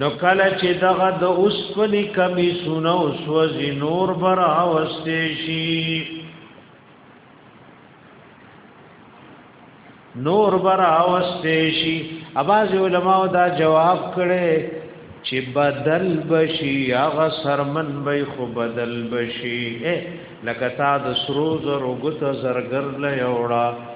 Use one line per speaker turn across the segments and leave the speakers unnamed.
نو کله چې دغه د اوسپنې کمی سونه او سوځي نور بر اوسته شي نور بر اوسته شي اباز علماء دا جواب کړي چې بدل بشي هغه سرمن به خو بدل بشي لکه تا د سرو زرو ګوت زرګر لې وړا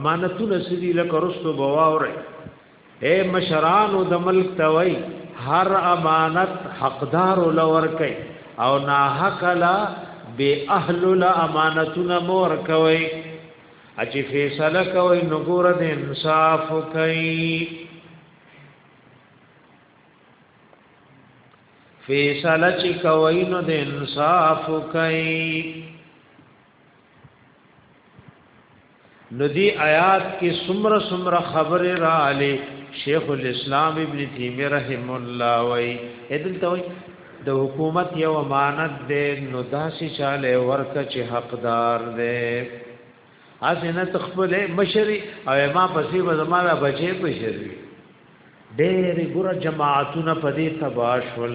امانتونه سدي لکه رستو بواوري اے مشرانو د ملک توي هر امانت حقدار لور کوي او نا حق لا بے اهل لا امانتونه مور کوي اچ فیصله کوي نو ګور د انصاف کوي فیصله چې کوي نو د انصاف کوي نو دی آیات کې سمره سمره خبره را علی شیخ الاسلام ابن تیمیه رحم الله وای ادل توي د حکومت یو امانت دی نو داسې چاله ورکه چې حقدار دی اسنه تخپل مشری او ما پسې به زماره بچي بشری ډېر ګره جماعتونه پدې تباشل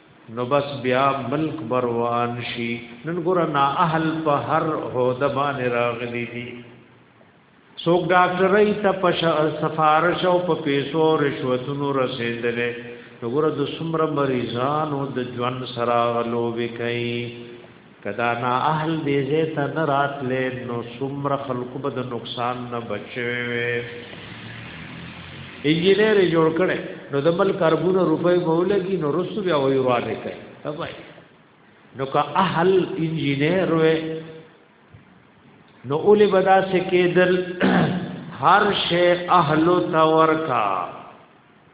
نو بس بیا ملک به روان شي نن ګوره نا اهل په هر هوده باندې راغلي دي څوک ډاکټرۍ ته په سفارش او په پیسو رشوتونو رسېدلې نو ګوره د څومره مریضانو د ژوند سره غلو وکړي که دا نا اهل دې ځای ته نه راتلې نو څومره خلکو به د نقصان نه بچ شوی وی انجینر یې جوړ کړی نو د ملک اربونه روپۍ به ولګي نو رسو بیا وایي ورانه کوي تبای نو که اهل انجینر وې نو اولی بدا سے کېدل هر شی اهل تورکا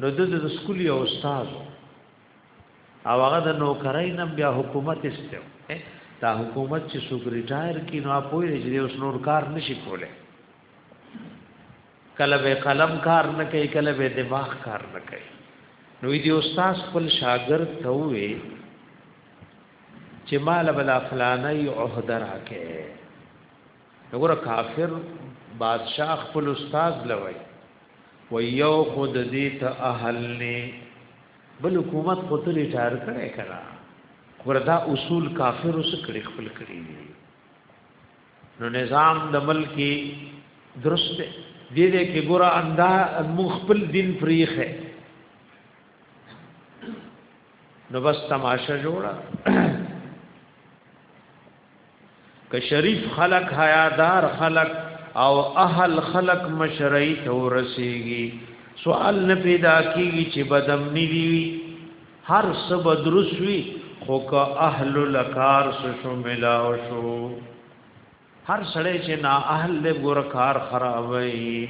نو د د سکول یو استاد او هغه د نوکرای نم بیا حکومت استو دا حکومت چې څوک ریټایر کی نو اپوی چې اوس نور کار نشي کوله کله به قلم کار نه کوي کله به دماغ کار نه کوي نو دی استاد خپل شاګرد ته وې چې مال بلا فلانه عہده راکې وګوره کافر بادشاہ خپل استاد لوي و یو خود دې ته اهل نه بل حکومت خو ته ریټایر کړي کرا وردا اصول کافر اوس کړي خپل کړي نو نظام د ملک درست دې دې کې ګور اندا مخبل دین فریخه نو بس تماشه جوړه که شریف خلق حیادار خلق او اهل خلق مشرعی ته ورسیږي سوال نه پیدا کیږي چې بدم نیوي هر څه بدرسوي خو که اهل لکار شو ملا شو هر سړی چې نا اهل له ګور کار خرابوي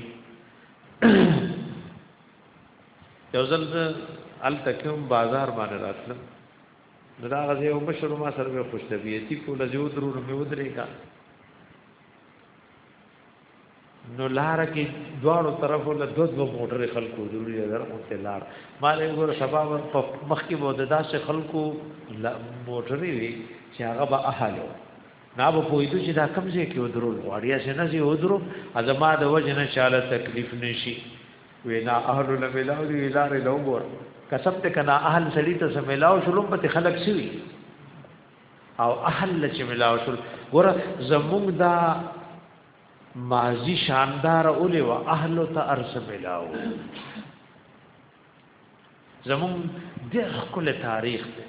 یو ځل ال تکم بازار باندې راتلم نو دا غزه یو مشر ما سره به خوش طبيعتي کو لږه ودرو نو مې ودرېګا نو لار کې دواړو طرفو له دوه دوه موټر خلکو ضروري ده اونته لار مالې ګور شباب په مخ کې بود داسې خلکو موټرې وي چې هغه به اهالو نا به پوهیدو چې دا کم ځای کې ودرول غواړي چې نه ځي ودرو ازما د وجه نه چاله تکلیف نشي وینا اهل له ملاو دی ادارې له وګوره کسب ته کنا اهل سړی ته سملاو شلوم په خلک سوي او اهل چې ملاو شل ګوره زمونږ دا ماضی شاندار اولی و اهل ته ارس ملاو زمونږ د خپل تاریخ دی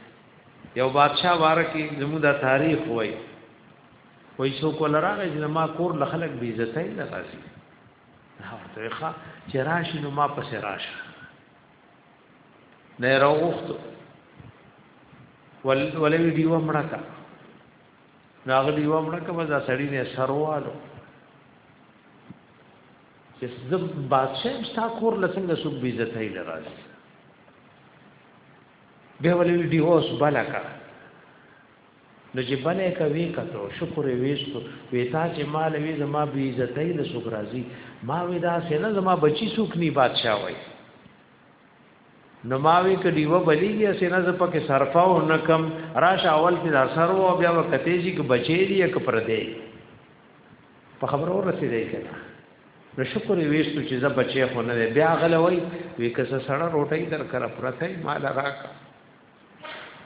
یو بادشاہ وارکی زمونږ دا تاریخ وای وای څوک ولراغی چې ما کور لخلک بی عزتای نه راځي ورته ښه چې راشي نو ما پسې راشه نه راوغوښتو ول ولې دیو مړه کا ناغه دیو مړه کا بس سړی نه سروالو چې زب بادشاہ مستا کور لسنګ سب بی عزت هی لراځي به ولې دیو اوس بلکا نو چې بله که وی کتو شکر یې ویستو وی تا چې مال وی زما بی عزتۍ له څوک راځي ما وی دا سینه زما بچی څوک نی بادشاه وای نو ما وی که دیوه بلیږي سینه ز پکې صرفه او نکم راش اول کې دا سر وو بیا وکته شي که بچی دی که پر دی په خبرو رسیدای کړه نو شکر یې ویستو چې زما بچی خو نه بیا غلوي وی که سره روټي در کړه پرته مال راکړه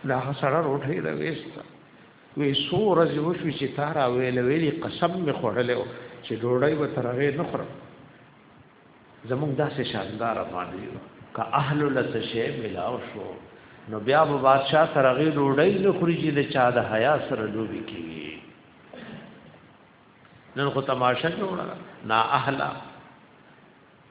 دا سره روټي دا وېستا وې سو ورځ یو شو چې تارا ویل ویلي قسم می خوړلې چې ډوړی و ترغه نه خورم زموږ داسې شاندار افغان دی که اهل لس شی ملاو شو نو بیا به بادشاہ ترغه ډوړی نه خوري چې د چا د حیا سره لوبي کوي نن خو تماشه جوړه نا اهلا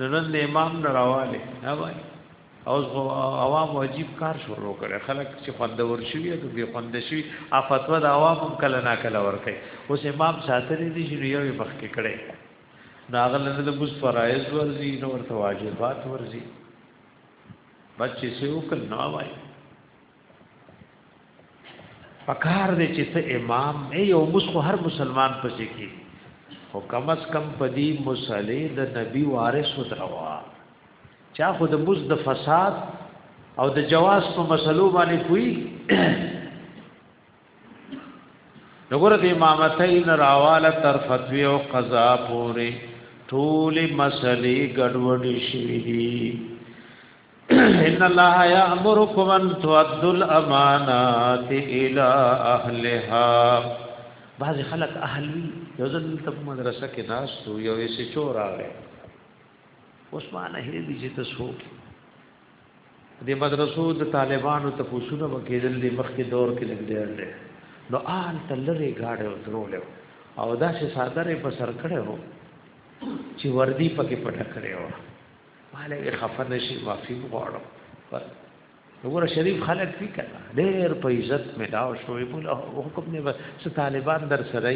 نو نن د امام نه راواله نه وای او عوام عجیب کار شروع کړي خلک چې خوندور شوی او به خوند شي افتوا د عوام هم کله نا کله ور کوي اوس امام ساتلی دي چې یو یې مخکې کړي ناغل نه د بوس فرایز ورزي نو ورته واجبات ورزي بچي سه وکړ نو وای پکار دی چې ته امام ای یو مسخو هر مسلمان پسې کې او کم از کم پدی مصلی د نبی وارث ودروا چا خو د مز د فساد او د جواز په مسلو باندې کوي نګور د امامتین راواله تر فتوی او قضا پورې ټول مسلې ګډوډې شوې دي ان الله یامرکم ان تؤدوا الامانات الى اهلها بعض خلک اهلوی یو ځل ته په مدرسه کې ناس تو یو یې چور راغی اوس ما نه هې دي چې تاسو د مدرسو د طالبانو ته پوښتنه وکړل د مخکې دور کې لګیدل نو آل تلری گاډه درول او دا چې ساده رې په سر کړو چې وردی پکې پټه کړو مالې خفه نشي معافي غواړم وګوره شریف خلک دي کنه ډېر په عزت ملاو شوې په حکم نه بس طالبان در سره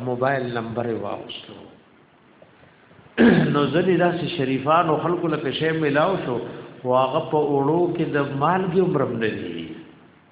ا موبایل نمبر واوسلو نو ځلې داسې شریفان او خلکو لکه شی ملاو شو واغه په اوړو کې د مالګي عمرم نه دي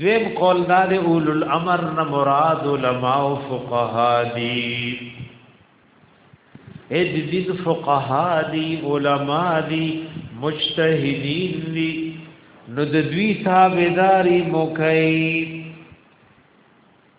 دویم قول دا دی اولو الامر نه مراد علماء او فقها دي اې د دین فقها دي علما دي مجتهدین دي نو د دوی تابعداري مو کوي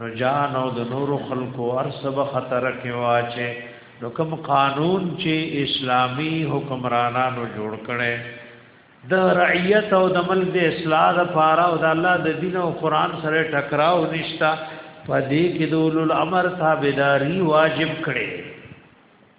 نو جان او د نور خلکو ارسب خطر کې واچي نو کوم قانون چې اسلامی حکمرانانو جوړ کړي د رعیت او د ملک د اصلاح لپاره او د الله د دین او قران سره ټکراو نشتا پدې کې د اولو الامر تابعداري واجب کړي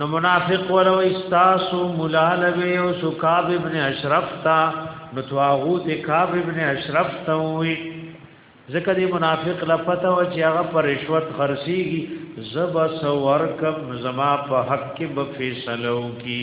نو منافق ورو استاسو ملالوی او سکاب ابن اشرف تا نو تواغوت کاب ابن اشرف تا وی ځکه دی منافق لا پته و چې هغه پر رشوت خرسيږي زب سور کم زما په حق کې به فیصلو کی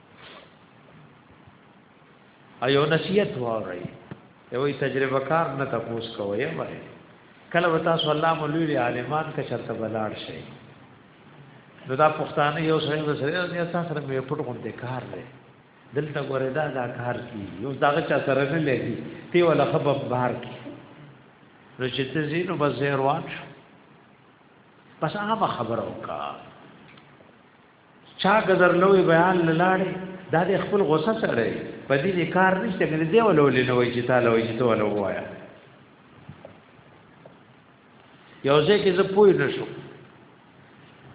ایو نصیحت واره یو تجربه کار نه تاسو کوی وای کله وتا صلی الله مولوی عالمان کا شرط بلاړ شي نو دا پښتانه یو سره یو سره یو تاسو سره مې پټ غونډه کار لري دلته ګوره دا دا کار کی یو دا چا سره نه لګي تی ولا خبر بهر کی نو چې ته زینو بزیر واټ بس هغه خبره وکړه چا قدر لوی بیان لاړې دا د خپل غوسه سره په دې کار نشته کنه دی ولولې نو چې تعالی وي چې ته ولوایا یو ځای کې زه پوه نه شو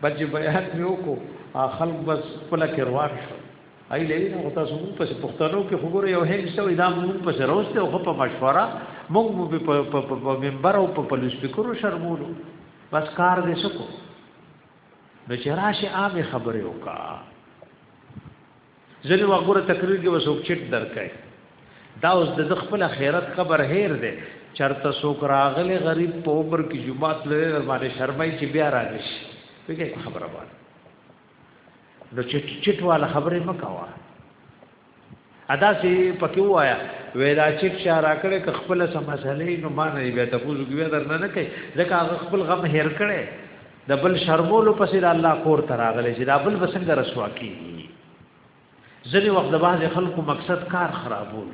بچ بیان مې وکړو خلک بس خپل کې روان شو ای لري نو تاسو موږ په پښتنو کې خبر یو هیڅ څه دا موږ په سروسته او په مشوره موږ په منبر او په پولیس فکرو شرمولو بس کار دې شکو نو چې راشه عامې خبرې وکا ځنې وګوره تقریر کې وسوک چټ درکای دا اوس د خپل خیرت خبر هیر دی چرته سوک راغله غریب په عمر کې جمعات لري باندې شرمای چې بیا راغش وګورئ خبره باندې نو چټ چټ والا خبرې مکوا ادا سی پکې وایا ویلا چیک شارا کړه ک خپل سم مسلې نو ما نه بیا ته پوزو کې در نه نه کوي ځکه خپل غم هیر کړي د بل شرمولو پسې د الله کور تر اغله چې دا بل بسنګ رسوا کی ځنی وخت د باز خلکو مقصد کار خرابول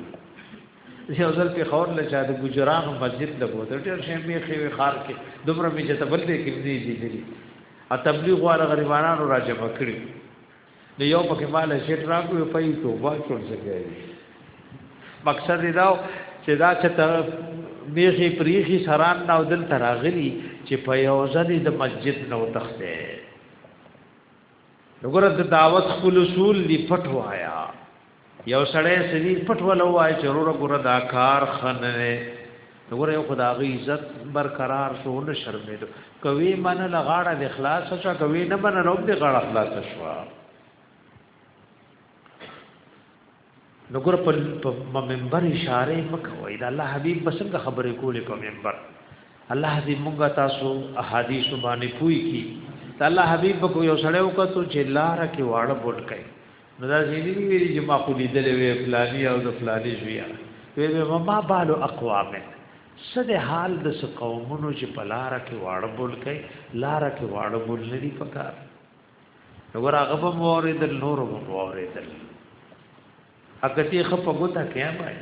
یو ځل په خور له چا د ګجران مسجد له بوته ډېر شي می خې خار کې دومره می چې تبل دې کې دې دې دې ا تبلیغ والا غریبانو را جمع کړی نو یو پکې مال شیټ راکو په یو توبه ټول څه کوي مقصد دا چې دا چې ته میخي پریخي سران نو دل تراغلی چې په یو ځل د مسجد نو تخته وګوره د دعوت خپل اصول دی پټ وایا یو سړی سړي پټ ولو وای چې وروره ګوره دا کار خنه نه ګوره یو خدای عزت برقرار شو نه شرمېدو کوي من لغاړه د اخلاص شو کوي نه من نو د غاړه اخلاص شو نو ګوره په منبر اشاره مکوې دا الله حبيب بسنګ خبرې کولې په منبر الله دې مونږه تاسو احادیث باندې پوي کی ته الله حبيب کو یو سړی وکړو چې لار کې واړه بوټ کوي نو دا زینی دی ویلی چې ما خو لیدلې وې فلانی او د فلانی زویا وې به ما بالو اقوام سد حال د س قومونو چې په لار کې واړه بول کوي لار کې واړه بول نه دی پکار وګور هغه په مورید نور په مورید اګه تی خپ غوته کیمای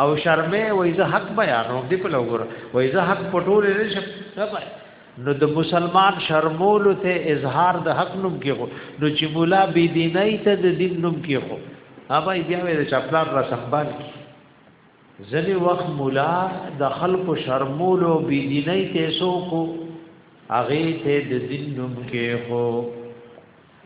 او شرمه وای زه حق بیانوم دی په لوګور وای زه حق پټول نه شم نو د مسلمان شرمول ته اظهار د حق نوم کې خو نو چې مولا بی دینای ته د دین نوم کې خو هغه بیا وې چپلار را سنبال کی ځنی وخت مولا د خلق شرمول او بی دینای ته سو کو هغه ته د دین نوم کې خو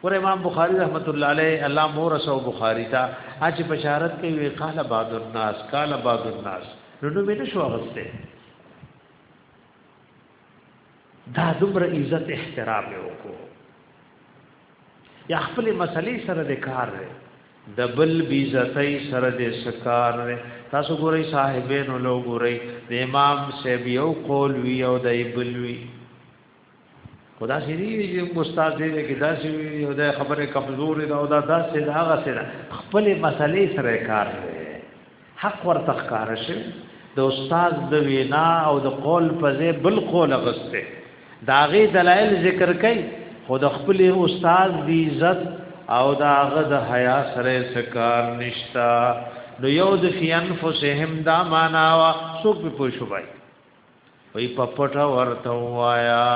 ور امام بخاری رحمت الله علیه الله مور سو بخاری تا اچ بشارت کوي وی قال بعض الناس قال بعض الناس نو نو مینه شو غسته دا دمر عزت احترام وکړو یا خپل مسلې سره د کار دی د بل بی عزتۍ سره د سکار دی تاسو ګورئ صاحبین لو ګورئ د امام سیبیو قول وی او د ایبل وی خدا سي دی چې استاد دې کې دا سي یو د خبره کمزور دا او دا دا سي دا هغه سره خپل مسلې سره کار حق ورته ښکار شي د استاد د وینا او د قول په ځای بل قول غسته دا غي دلایل ذکر کوي خود خپل استاد دی عزت او دا غد د حیا سره سکار نشتا نو یو د فی انفسهم دا معنا وا څوک په پوښوبای وی په پټه ورته وایا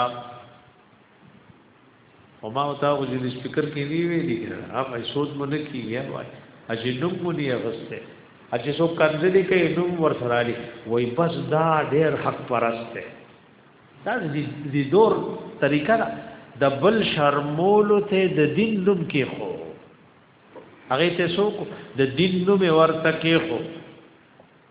او ما او تا خو چې سپیکر کې دی وی دی کنه هغه صوت مو نه کیږي وای اجي نوم مو نه غسته اجي سو کنځلې کوي نوم ور سره علي وای بس دا ډېر حق پرسته دا دې دور طریقه ده د بل شرمولو ته د دین نوم کې خو هغه ته سو د دین نوم ورته کې خو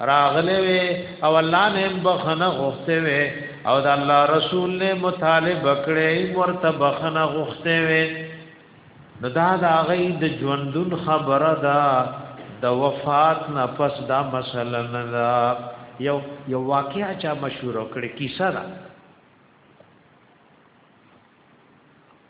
راغلې وي او الله نه بخنه غوښته وي او د الله رسول نه مطالبه کړې ورته بخنه غوښته وي نو دا د هغه د ژوندون خبره ده د وفات نه پس دا مسله نه ده یو یو واقعیا چا مشهور کړي کیسه ده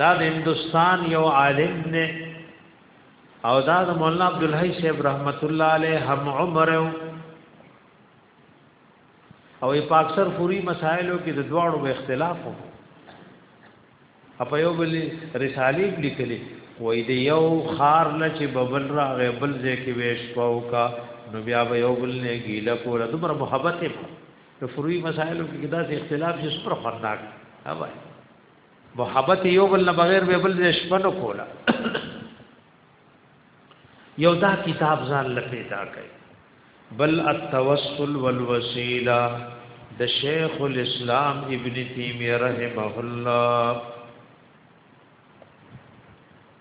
دا د هندستان یو عالم نه او دا د مولانا عبد الحی صاحب رحمت الله علیه هم عمر او په اکثر فوري مسائلو کې د دواړو اختلاف وو په یو بل رسالې لیکلې وای دی یو خار نه چې ببل را غبل ځکه ویش پاو کا نو بیا به یو بل نه ګیله کوله دومره محبت یې د فروي مسائلو کې دا چې اختلاف یې څومره خوندناک ها وای محبت یو بل نه بغیر به بل دې شپنو کولا یو دا کتاب ځان لپاره دا کوي بل التوسل والوسیلہ د شیخ الاسلام ابن تیمیه رحمه الله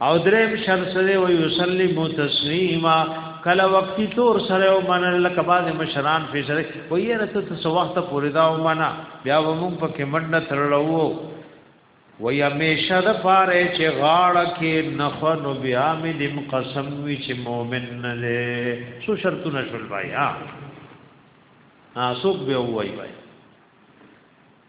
او دریم شر سره و یسلم تسلیما کله وقتی تور سره او من لکه باز مشران فی سره و یې رته څه وخت پوری دا او منا بیا و مون په کې منډه ترلو و یا میشه د پاره چې غاړه کې نخنو بیا می دم قسم وی چې مؤمن نه لې سو شرطونه شول بای ها ها سوق به وای بای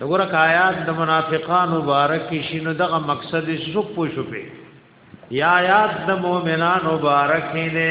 دغه آیات د منافقان مبارک شینو دغه مقصد شو پو شو په یا آیات د مؤمنان مبارک نه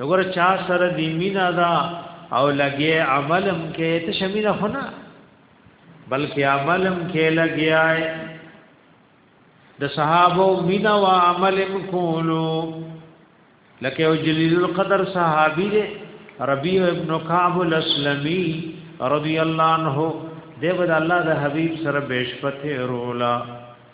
نګور چا سره دی مینا دا او لګي عملم کې ته شمینه خونه بلکې عملم کې لګیاي د صحابه مینا وا عملم کولو لکه او جلیل القدر صحابي دی ربيع ابن كعب الاسلمي رضی الله عنه دیو د الله د حبيب سره بشپته رولا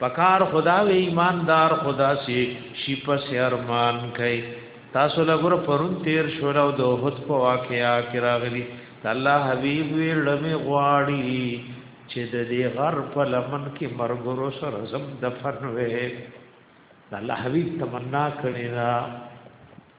پکار خدا وی ایماندار خدا سی شی پس ارمان کئ تاسو لګور پرون تیر شول او د هوت په واقعیا کې راغلی الله حبیب وی لمه غواړي چې د دې غر په لمن کې مرګرو سره زم دفن وې الله حبیب تمنا کړی دا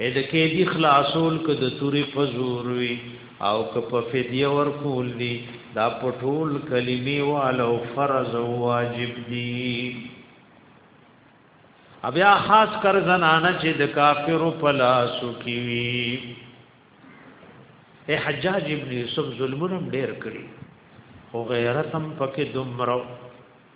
اې د کې دي خلاصول که د توري په زور وي او که په فدیه ورکول دي دا په ټول کلمې والو فرض او واجب دي بیا خاص کر زنانه چې د کافرو په لاسو کې وي اے حجاج ابن یوسف ظلمونه ډېر کړی خو غیرت هم پکې دومره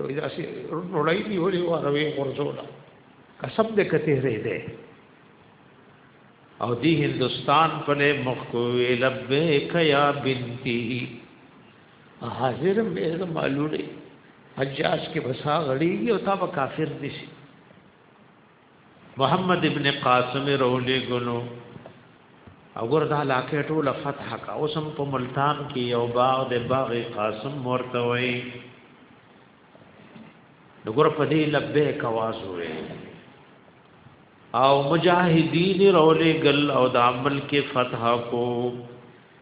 وې دا سي روړای دی ولې وروي ورزولا قسم دې کته رې دې او دی هندستان په له مخ کو لبیک یا بنتی حاضر مې معلومه حجاج کې بسا غړیږي او تا به کافر دي شي محمد ابن قاسم رولی ګلو اگر دا علاقه ټوله فتح کا اوسم په ملتان کې یو باغ د باغ قاسم مرته وي دغور په دې لبه کواز وي او مجاهدین رولی ګل او د عمل کې فتح کو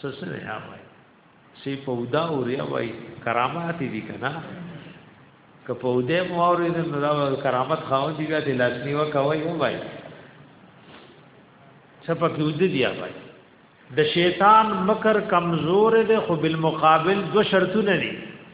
سسره یا وای سی پودا او ریا وای کرامات دي کنه که پودا مو اورې نو دا کرامت خاون دی بیا د لاس نیو کوي وای سپه کې ود دی وای د شیطان مکر کمزور دی خو بالمقابل دو شرطونه دي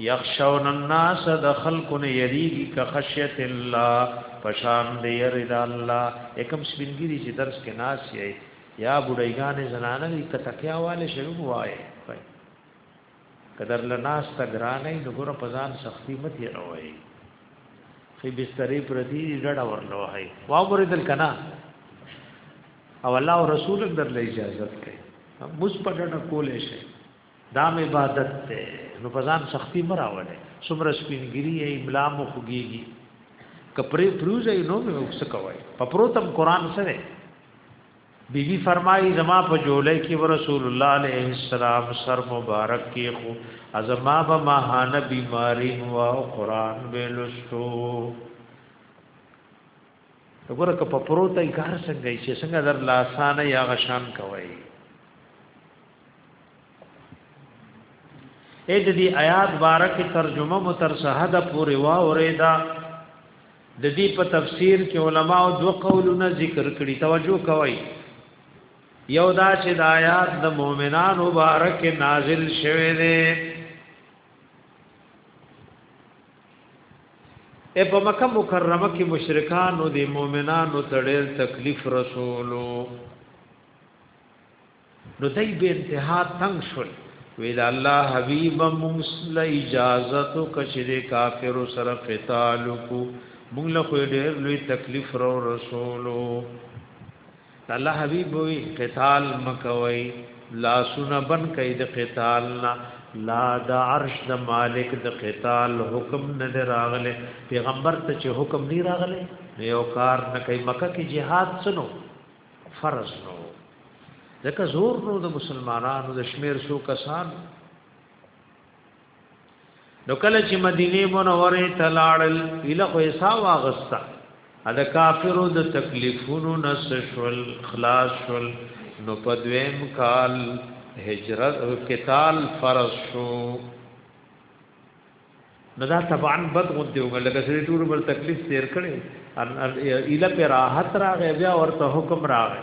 یخشون الناس د خلکو نه یریږي که خشیت الله پشان دی یری د الله اکم سپینګری چې درس کې ناس یې یا بډایګان زنانه دې کتکیا والے شوی وای قدر لناس تګرانې د ګور په ځان سختی مت یې راوي خې بسترې پرتی ډډه ورنه وای وا مور دل کنا او الله او رسول در له اجازه کوي مس په ډډه کولې شي دا مې عبادت ته نو په ځان سختی مراوله څومره سپینګری ای املا مو خوږیږي کپرې پروزه نو مې وکس کوي په پروتم قران سره بیبي فرمایي زما په جولې کې رسول الله عليه السلام سر مبارک کې خو ازما به ماهانه بیماری او قران به لستو وګوره که په پروت یې کار څنګه یې چې څنګه در لاسانه یا غشان کوي اې د دې آیات بارک ترجمه مو تر شهاده پورې وا اورېدا د دې په تفسیر کې علما او دو قولونه ذکر کړي توجه کوي یو دا چې د آیات د مؤمنانو مبارک نازل شوه دی اے په مکه مکرمه کې مشرکانو د مؤمنانو ته ډېر تکلیف رسولو نو دای به انتها تنگ شول ویل الله حبیب موږ له اجازه تو کشری کافر سره قتال کو موږ له ډېر لوی تکلیف رو رسولو الله حبیب وی قتال مکوي لا سونه بن کوي د قتال نه لا د عرش د مالک د قتال حکم نه دراغله پیغمبر ته چې حکم نه راغله یو کار نه کوي مکه کې jihad سنو فرض نو ځکه زور نو د مسلمانانو د شمیر سو کسان نو کله چې مدینه منوره ته لاړل اله خو ایسا واغستا دا کافرو د تکلیفونو نس شول خلاص شول نو په دویم کال هجرت قتال فرض شو نو دا طبعا بد غوته وګل لکه چې ټول بل تکلیف تیر کړي اله په راحت راغې بیا ورته حکم راغې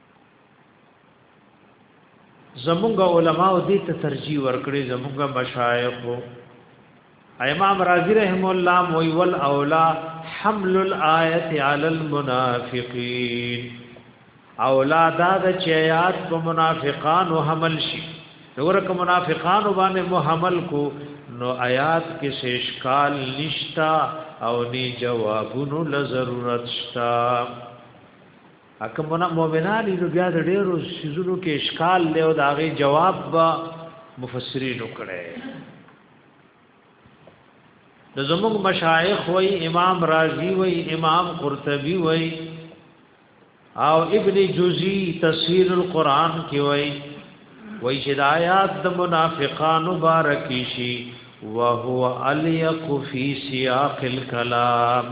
زمونږ علما او دې ته ترجیح ورکړي زمونږ مشایخ امام رازی رحم الله موي ول اولا حمل الايه على المنافقين اولا دا د چيات په منافقان او حمل شي ورک منافقان باندې مو حمل کو نو آیات کې شیشکال نشتا او نی جوابونو لضرورت شتا اکه مؤمنان نو بیا د ډیرو سيزونو کې اشکال له او د هغه جواب با مفسرین وکړي د زموږ مشایخ وای امام رازی وای امام قرطبی وای او ابن جوزی تفسیر القرآن کی وای وای چې د آیات د منافقانو بارکی شي وهو الیق فی سیاق الکلام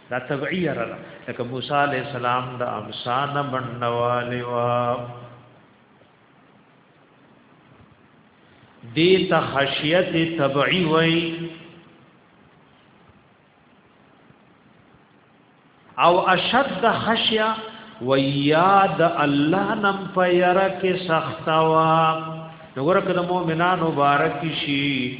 دا طبعی یره ده لکه موسی علی السلام د امسان منوالی وا دی ته خشیت طبعی وای او اشد خشیه و یاد الله نم پیرا کې سخت وا نو ورکه د مؤمنانو مبارک شي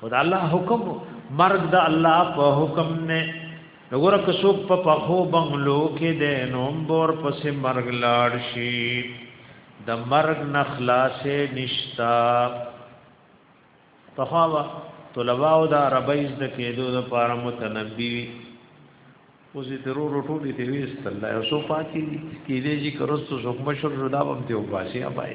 خدا الله حکم مرګ د الله په حکم نه وګور که څوک په پخو بنگلو کې د نومبر پسې مرګ لاړ شي د مرګ نخلاصې نشتا تخوا طلباء او د عربی د کېدو د پاره متنبي اوس دې ضرور ټولې ته وېست الله او سو پاتې دي کې دې چې کرستو څوک مشر ردا بم ته وباسي ابای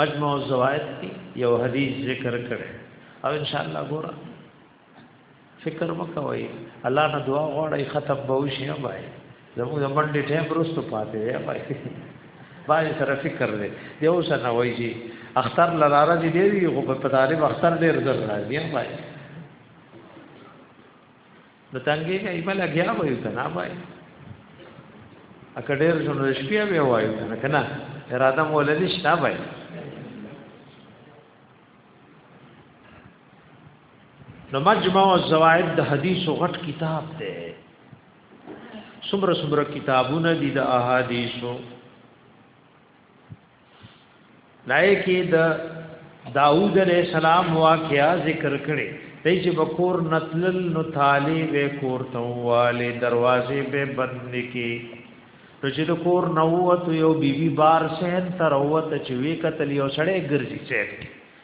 مجموع الزوائد کی یو حدیث ذکر کړي او ان شاء الله ګور فکر وکوي الله نه دعا غواړي ختم به وشي بای زموږ د منډي ټیم پرستو پاتې دی بای بای سره فکر لري یو څه نه وایي چې اختر لاره دې دی وي خو په طالب اختر ډیر زر راځي بای نو تنګي کوي بل لګیا وایو کنه وای اکه ډیر شنو شپې به وایو کنه کنه اراده مول دې شتا وای نو مجمع الزوائد د حدیث او غټ کتاب دی څومره څومره کتابونه دي د احادیثو دای کی د داوود علیہ السلام واقعا ذکر کړي دای چې بکور نتلل نو تالی به کور ته واله دروازې به بند کی نو چې د کور نووت یو بیبي بار سهن تر ووت چې وی قتل یو سړی ګرځي سهن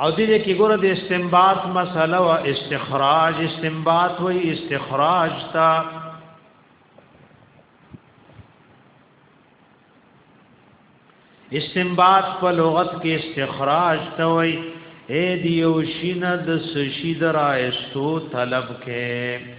او دې دې کې ګوره د استنباط مسله او استخراج استنباط وې استخراج تا استنباط په لغت کې استخراج ته وې اے دیو شین د سشی درا استو طلب کې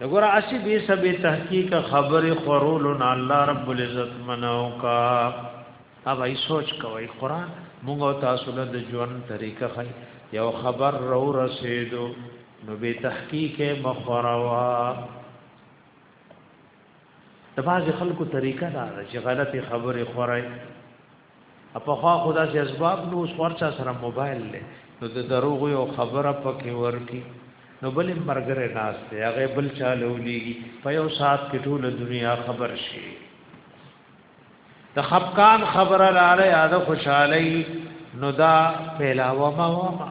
دغه اسی به سب تحقیق خبر خورول نه الله رب العزت منو کا اب ای سوچ کوي قران موږ تاسو له ژوند طریقه خي یو خبر رو رسیدو نو به تحقیق مخوروا د باز خلکو طریقه دا چې غلطي خبره خورای پخوا خدا سي اسباب نو اوس ورچا سره موبایل لې نو د دروغ یو خبره پکې ورکی نو بل مرګره ناس ته هغه بل چالو لیږي په یو سات کې ټول دنیا خبر شي د خفقان خبره لاله یاد خوشحالي نو دا پیلاوه ما وما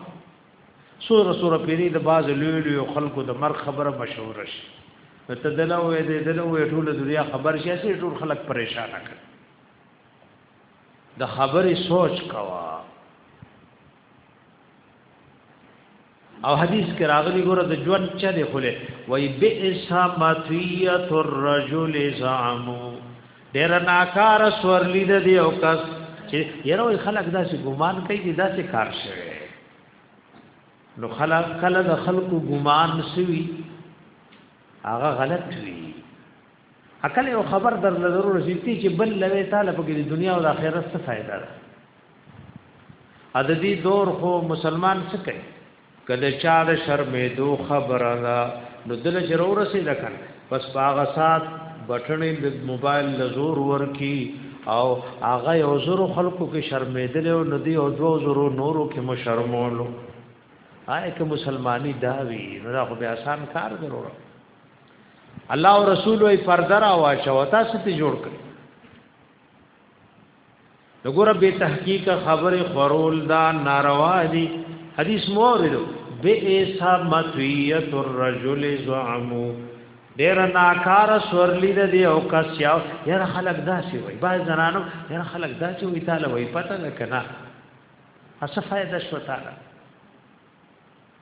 سور سور پیری د باز لوی لوی خلکو د مر خبره مشهور شي ته دلوې دلوې ټول دنیا خبر شي چې ټول خلک پریشان کړي د خبرې سوچ کوا او حدیث کې راغلی ګوره د ژوند چا دی خوله وای بئس ماتیت الرجل زعمو ډیر ناکار سورلی د دی او کس چې یره وای خلک داسې ګمان کوي چې داسې کار شوی نو خلک کله د خلکو ګمان سوي هغه غلط وي عقل یو خبر در نظر رسیدتی چې بل لوي تعالی په دې دنیا او آخرت څه فائدہ ده ا د دې دور خو مسلمان څه کوي کله چا د شرمې دو خبره ده نو دل ضرور سي لکن پس باغ سات بټنې د موبایل لزور ورکی او هغه یو زرو خلکو کې شرمېدل او ندی او دوه زرو نورو کې مو شرمولو آی که مسلمانی داوی نو دا خو به آسان کار ضرور الله او رسول وي پرده را واچو تاسو ته جوړ کړ وګوره به تحقیق خبره خورول دا ناروا دي حدیث موردو بئس مطیت الرجل زعمو ډیر ناکار سورلی د دی او کس یو یار خلق داسي وای باز زنانو یار خلق داسي وای تعالی وای پته نه کنا څه فائدہ شو تعالی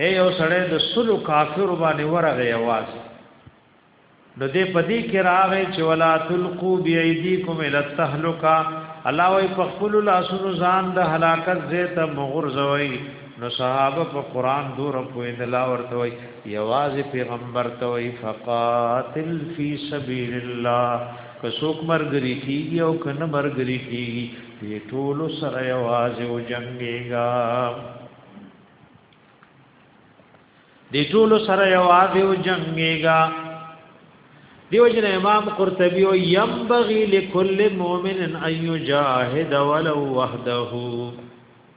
اے یو سړی د سلو کافر باندې ورغه आवाज نو دې پدی کې راغې چې ولا تلقو بيدیکم ال التهلکا الله وی په خپل لاسونو ځان د هلاکت زه ته مغرزوي نو صحابه په قران دور په ان لا ورته وی یواز پیغمبر ته وی فقاتل فی سبیل الله که څوک مرګری کیږي او کنه مرګری کیږي دی ټول سره یوازې او جنگيګا دی ټول سره یوازې او جنگيګا دیو جن امام قرطبی او ينبغي لكل مؤمن ان يجاهد ولو وحده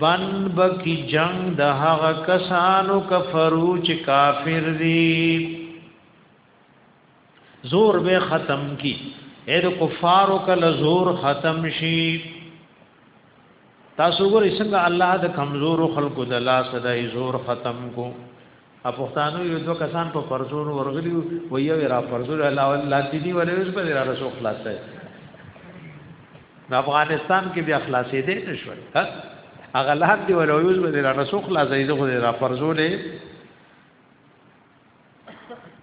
بن بکی جنگ د هغه کسانو کفرو چې کافر دي زور به ختم کی اې د کفارو کله زور ختم شي تاسو ګورئ څنګه الله د کمزورو خلقو د لاس د زور ختم کو ا پښتانو یو دو کسان په پرزور ورغلی و یو را پرزور الله الله دې دی ولې اوس به را رسو خلاصه نو افغانستان کې بیا خلاصې دې نشو ها هغه لار دی ولې اوس به را رسو خلاصه دې خو را پرزورې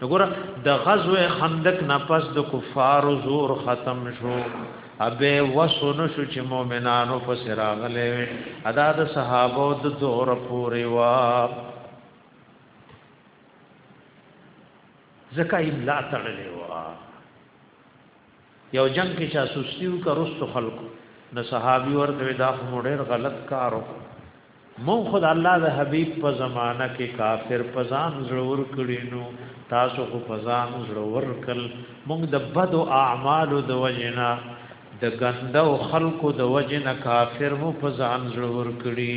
وګوره د غزوه خندق نه پس د کفارو زور ختم شو ابه وسونو شو چې مؤمنانو په سراغله ادا د صحابه د دور پورې وا زکه املا تړلې وا یو جنگ کې چا سستی وکړ رستو خلکو نو صحابي ورته وی دا خو ډېر غلط کار وکړ مون خود الله د حبيب په زمانہ کې کافر پزام زړور کړی نو تاسو خو پزام زړور کړ مونږ د بد او اعمال د وجنا د ګنده او خلقو د وجنا کافر مو پزام زړور کړی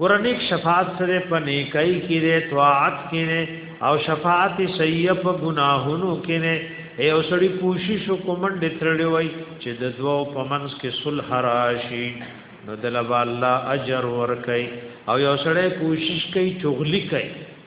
قرانیک شفاعت سره په نیکای کې ده طاعت کې نه او شفاعت سیئه په ګناهونو کې نه اے او سړی کوشش کومند ترړی وای چې د دوو پمنس کې صلح راشي نو دلبا الله اجر ورکي او یو سړی کوشش کوي چغلی کوي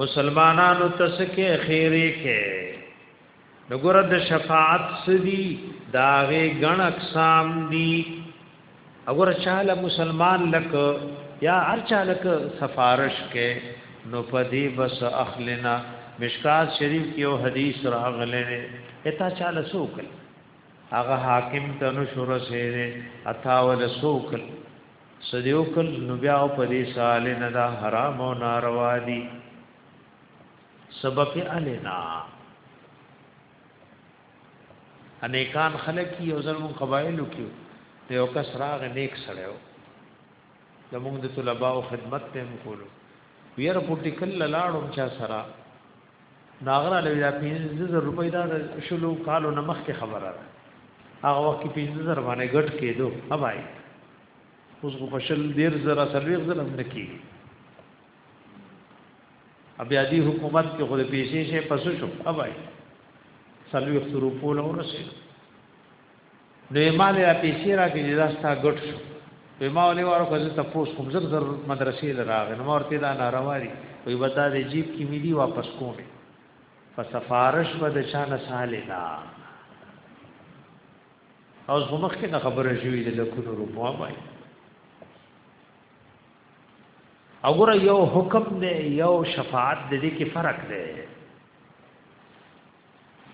مسلمانانو تسکه خیره کې نګور د شفاعت سدي داغه غن اقسام دي اگر چاله مسلمان لک یا هر چاله ک سفارش کې نو پدی بس اخلنا مشکات شریف کې او حدیث راغله اتا چاله سوکل هغه حاکم تنو شور سره اتا ول سوکل څه دې وکړ نو بیا او په دې سال نه دا حرام او ناروا دي سبق علنا انیکان خلک یو ځل مون قبایلو کې د یو کس راغ نیک سړیو د مونږ د طلباو خدمت ته هم کولو ویره پټی کله لاړم چا سره ناغرا لوي دا 15000 روپۍ دا شلو کالو نمخ کې خبره ده هغه وخت کې 15000 باندې ګټ کېدو هبای اوس خو فشل ډیر زره سلويغ زره هم نکی بیا دی حکومت کې خود پیسې شي پس شو اوای سلويغ سرو پول ورسې نو مال را پیسې را کې داستا ګټ شو په ما ولې واره کوزه تاسو کوم زر زر مدرسې لراغ نو ورته دا نارواري وي ودا دې جیب کې ملي واپس کوم فسفارش بد شان سالنا او زه مخکې نه خبره شوې د لکونو روپوا وای وګوره یو حکم دی یو شفاعت د دې کې فرق دی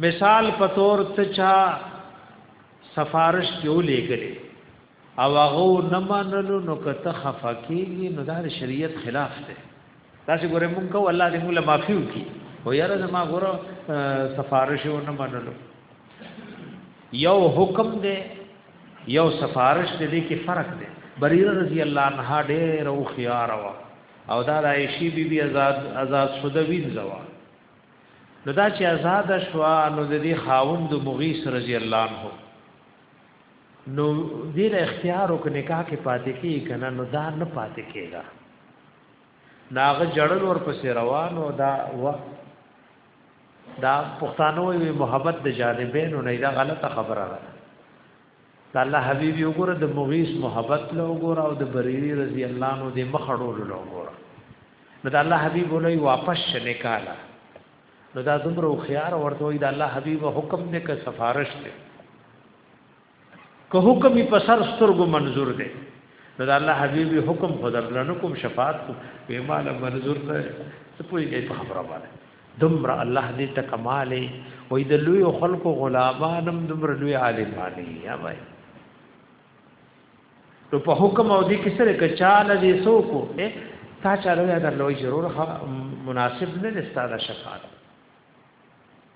مثال په تور ته چا سفارش کیو لګلې او هغه نه منلو نو کته خفقېږي نو دا شریعت خلاف دی تاسو ګورئ مونږ کو الله دې موږ معافي وکړي او یاره زما ګوره سفارش و نه منلو یو حکم دی یو سفارش دی کې فرق دی بریره رضی الله عنها ډېر او خيار وا او دا د عائشې بیبي آزاد آزاد شوه د وینځوا نو دا چې آزاد شوا نو د دې خاوند مغیث رضی الله عنه نو دې له اختیار او نکاح کې پاتې کی کنه نو دا نه پاتې کېږي ناغه جړل ور پسې روان او دا و دا پښتانو وی محبت د جانبین نه دا غلطه خبره ده دا الله حبیب یو ګره د مغیث محبت له ګره او د بریری رضی الله نو د مخړو له ګره نو دا الله حبیب ولې واپس شنه کاله نو دا دومره خيار ورته وي دا الله حبيب حکم دې که سفارش دې که حکم یې په سر سترګو منظور دی نو د الله حبیب حکم خو درلنه کوم شفاعت کوم به مال منظور ته څه پوهیږي په خبره باندې دمر الله دې ته کمالې وې د لوی خلکو غلامانم دمر لوی عالمانی یا وای نو په حکم او دې کې سره کچاله دې سو کو تا چاله دا لوی ضرور مناسب نه لستا د شفاعت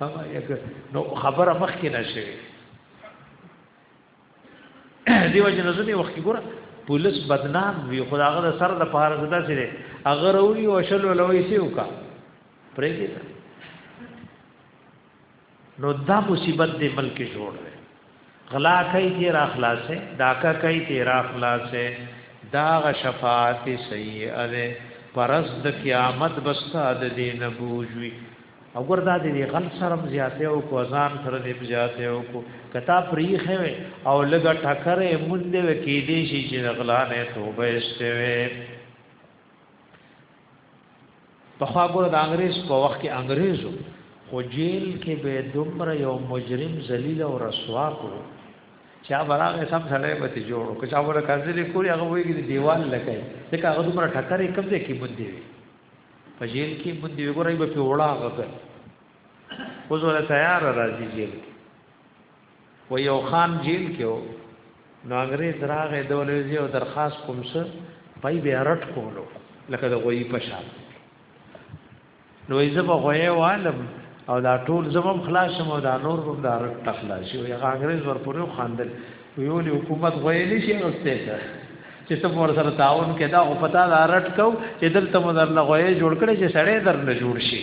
نو خبره مخکې نشوي دیو جن زنی وخت ګور پولیس بدنام وی خداغه د سر د پهار زدا سي دي اگر وی او شل ولوي سي وکا پرې دي نو دا مصیبت دې ملک جوړ غلا کوي تی را خلاصه ډاکه کوي تی را خلاصه دا غ شفاعت سیئه ده پرز د قیامت بستا د دین بوجوي او ګور دا دې غل شرم زیاته او کو ځان سره دې زیاته او کو کتا پریخه وي او لګ ټکرې مونږ دې کې دې شي چې غلا نه توبه استوي په خوا ګور د انګريز په وخت کې انګريزو خو جیل کې به دومره یو مجرم ذلیل او رسوا کو چا براغه سم سره به ته جوړو که چا ور کړځلې کوی هغه وایي چې دیوال لګای ځکه هغه دومره ټکرې کم ځای کې بندي وي په جیل کې بندي وګورای به په وړا غږ اوس ولا تیار راځي جیل کې و یو خان جیل کې و نو انګريز راغې د ولوزي او درخواست کوم څه پای به رټ کولو لکه د غوي په شان نو یې زه په غوي والم او دا ټول زمم خلاص مو دا نور هم دا رټ تخلاص یو هغه انګريز ورپورې خواندل یو له حکومت غوي نشي اوسته چې ته مور سره تعاون کې دا او پتا دا رټ کو چې دلته مو درنه غوي جوړ کړي چې سړې درنه جوړ شي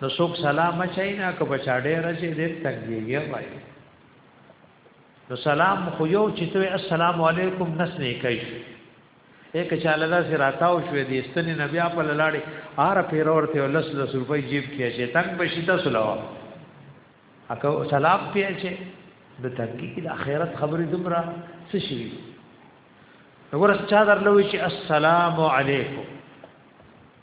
نو څوک سلام اچي نه که بچا ډېر اچي دې تنګيږي وای نو سلام خو یو چې ته السلام علیکم نس نه کوي یک چاله دا سي راتاو شو دې استنې نبي په لاړې آر پیر اورته لس لس روپۍ جیب کې اچي تنگ بشي تاسو لوا اکو سلام پی اچي د تنګي د اخرت خبرې دمرا څه شي وګوره چا درلوي چې السلام علیکم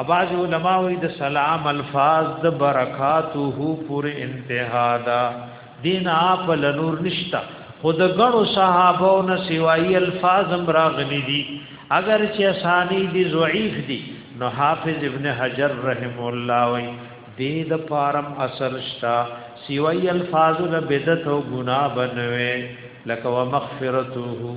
اباظ علماء وی د سلام الفاظ د برکاته پر انتها دا دین اپ لنور نشتا خود غنو صحابه او نسوی الفاظ امراغلی دی اگر چې اسانی دی ضعیف دی نو حافظ ابن حجر رحم الله وی دې د پارم اثر شتا سوی الفاظ د بدعت او ګنا بنوي لکه ومغفرته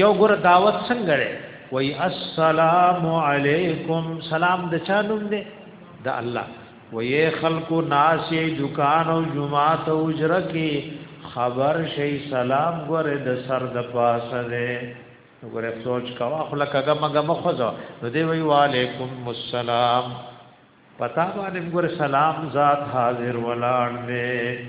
یو ګور دعوت څنګه لري وای السلام علیکم سلام د چا نوم دی د الله وای خلق ناس دکان او جمعات او اجره کی خبر شي سلام ګور د سر د پاسه دی ګور سوچ کوا خلک هغه مګه مخزه نو دی وای وعلیکم السلام پتا باندې ګور سلام ذات حاضر ولاړ دی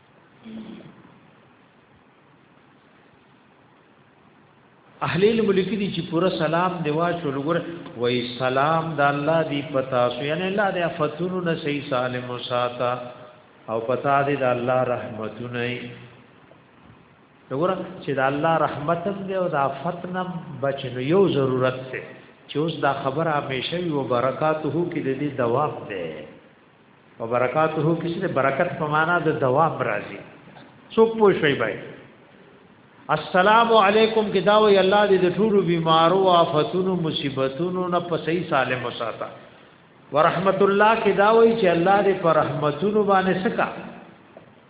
اهل علم لیکلي چې پورا سلام دی واچو لګور وای سلام د الله دی پتا سو یعنی الله دې فتونو نه صحیح سالم وساتا او پتا دې د الله رحمتونه لګور چې د الله رحمتم دی او د فتنم بچنو یو ضرورت ته چې اوس دا خبره همیشه یو برکاته کې د دې دوام ده وبرکاته کې چې برکت په معنا د دوام راځي څوک پوه شي بای السلام علیکم کې دا وی الله دې د ټولو بیمارو او آفتونو مصیبتونو نه په صحیح سالم وساته ورحمت الله کې دا وی چې الله دې پر رحمتونو باندې سکا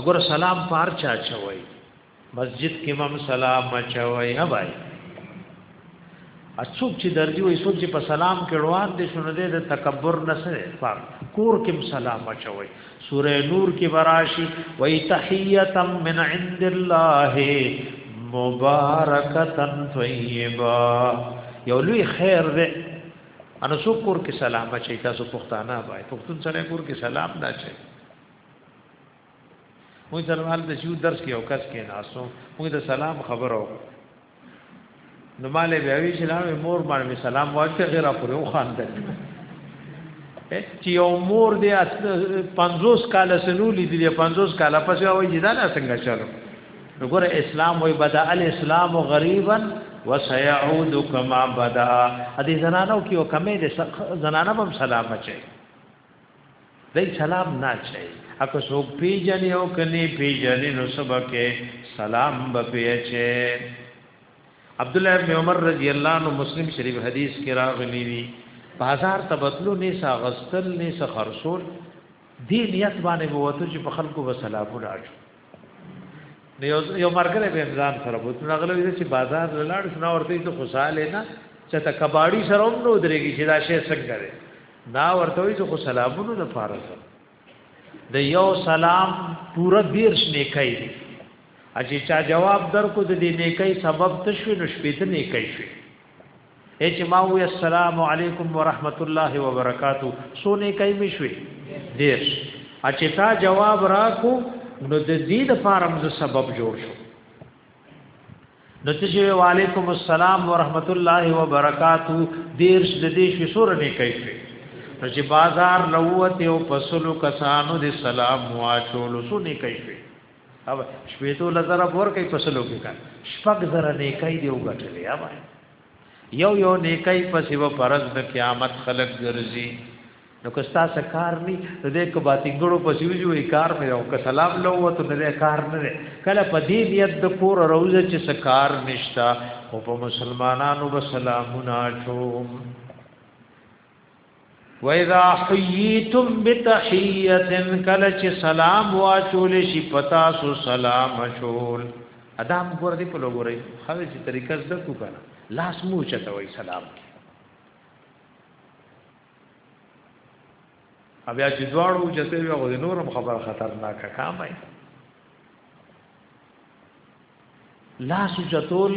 اگر سلام پار چا چوي مسجد کې مم سلام مچوي نه وای اڅوک چې درځي وي څوک چې په سلام کې روان دي شنو دې د تکبر نه سره پاک کور کې سلام مچوي سوره نور کې براشي وای تحیتم من عند الله مبارکتا طیبا یو لوی خیر دې ان څوک کور کې سلام مچي تاسو پښتانه وای پښتون سره کور کې سلام نه چي موږ سره حال د شو درس کې او کس کې ناسو موږ د سلام خبرو نو مالې بیا وی چې لاوې مور باندې سلام واچې غیر پرې و خاندل چې یو مور دې 50 کال سنولې دې 50 کال پس وایي چې دا څنګه چلو نو ګوره اسلام وای بدا الاسلام غریبا وسيعود كما بدا ادي زنانو کې او کمې دې زنانه هم سلام اچي دای سلام نه چي اکه سو پیجن یو کني پیجن نو سبکه سلام به پیچه عبد الله ابن عمر رضی الله عنه مسلم شریف حدیث کې راغلی دی بازار تبدلو نه سا غستل نه سا خرصول دین یت باندې وته چې په خلکو وسلام راځي نو یو یو مرګره به ځان سره بوت نو غلو دې چې بازار لاړ شنو ورته ته خوشاله نه چې ته کباړی سره هم نو درېږي چې دا شی څنګه دی نا ورته وي چې خو سلامونو د فارس د یو سلام پورا دیر شنه کوي اجي چا جواب درکو د دې نیکي سبب تشوي نو شپې ته نیکي شي اچ ما وی السلام علیکم ورحمت الله وبرکاتو سونه کای مشوي دیش اچ تا جواب راکو نو د دې د فارم ز سبب جوړ شو نو چې وی وعلیکم السلام ورحمت الله وبرکاتو دیش د دې شو سور نه کای شي نو چې بازار لوته او پسلو کسانو د سلام واچولو سونه کای شي اب شپېتو لزرب ورکې پسلو کې کړ شپږ زره نیکای دی وګټلې اب یو یو نیکای پسې و پرز د قیامت خلق ګرځي نو که تاسو کار نه دې کو باتی ګړو پسې وځي کار مې او که سلام لو وته نه کار نه ده کله په دې نیت د کور روزه چې سکار نشتا او په مسلمانانو به سلامونه چوم وَإِذَا حُيِّيتُمْ بِتَحِيَّةٍ کله چې سلام واچول شي پتا سو سلام شول ادم ګور دې په لګورې خو چې طریقه زده کو کنه لاس مو چته وای سلام بیا چې دواړو جته یو نورم خبر خطرناک کامای لاس چتول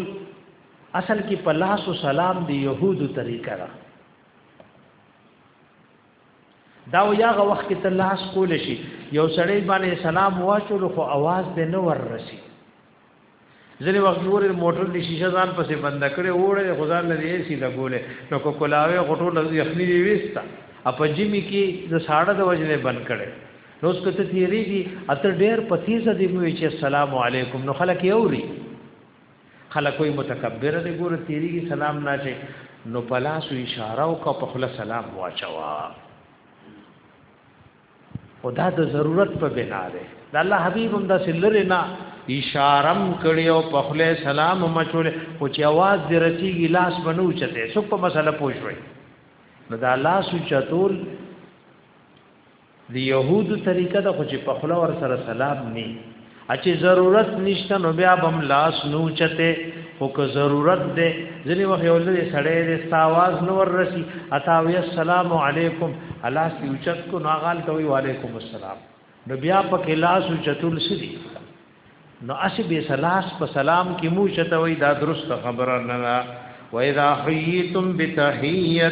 اصل کې په لاس سلام دی يهودو طریقه ده دا یاغه وخت کې ته لاس کول شي یو سړی باندې سلام واچول خو आवाज دې نه وررسي ځلې وخت نور موټر د شیشه ځان پسې بند کړي وړه غزان لري سي دا ګوله نو کو کلاوي غټو لږ یخني ویستا اپ جمی کې د ساړه د وجنه بند کړي نو اس کته تیریږي اته ډیر په تیزه دی موي چې السلام علیکم نو خلک یوري خلک وي متکبر دی ګور تیریږي سلام نه شي نو پلاس اشاره او په خپل سلام واچوا او دا د ضرورت په بنا دی د الله حبیب هم دا سلره نه اشارم کړي او په خپل سلام مچول او چې आवाज درتیږي لاس بنو چته سو په مسله پوښوي نو دا لاس چتول د يهودو طریقه د خو چې په خلا ور سره سلام نه اچې ضرورت نشته نو بیا بم لاس نو چته خو که ضرورت ده ځنی وخت یو لري سړی د ساواز نور رسی اتا وی السلام علیکم الله سی اوچت کو ناغال ته وی وعلیکم السلام نو بیا په کلاس اوچتل سری نو اسی به سلاس په سلام کې مو چته وی دا درست خبره نه و اذا حییتم بتحیه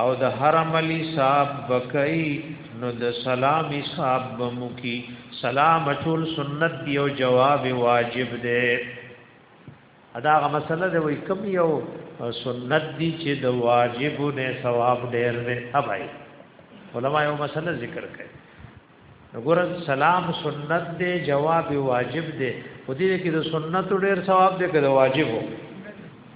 او د حرم علی صاحب بکئی نو د سلام صاحب بمکی سلام ټول سنت دی او جواب واجب دی ادا غ مسله دی وای کم یو سنت دی چې د واجب نه ثواب ډیر دی اوبای علماء یو مسله ذکر کړي ګورن سلام سنت دی جواب واجب دی خو دې کې د سنت ډېر ثواب دی کله واجب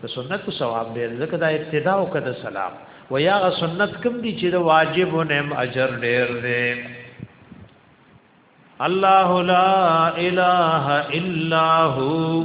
د سنت ثواب دی ځکه دا ابتدا او کده سلام و یا سنت کوم دي چې د واجب نیم اجر ډېر دی الله لا اله الا هو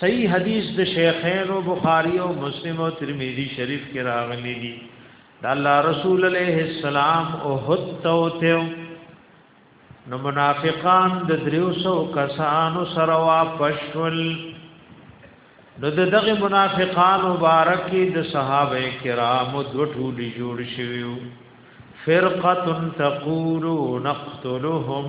صحیح حدیث د شیخین او بخاری او مسلم او ترمذی شریف کې راغلی دی د الله رسول علیه السلام او حد توته نو منافقان د دریو سو کسانو سره واپشول نو د دغه منافقان مبارک د صحابه کرام د ټولي جوړ شویو فرقه تقول نقتلهم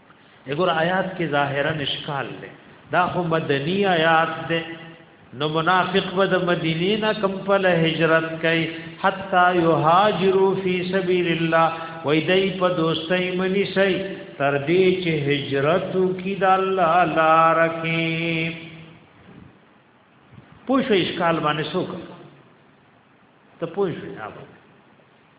وګور آیات کې ظاهرا اشکال دی دا خو مدنی آیات دی نو منافق به د مدینې نه کم په هجرت کوي حتا یهاجروا فی سبیل الله وای دای په دوستۍ منی شي تر دې چې هجرت کی د الله لار کې پوښ اشکال باندې څوک ته پوښ نه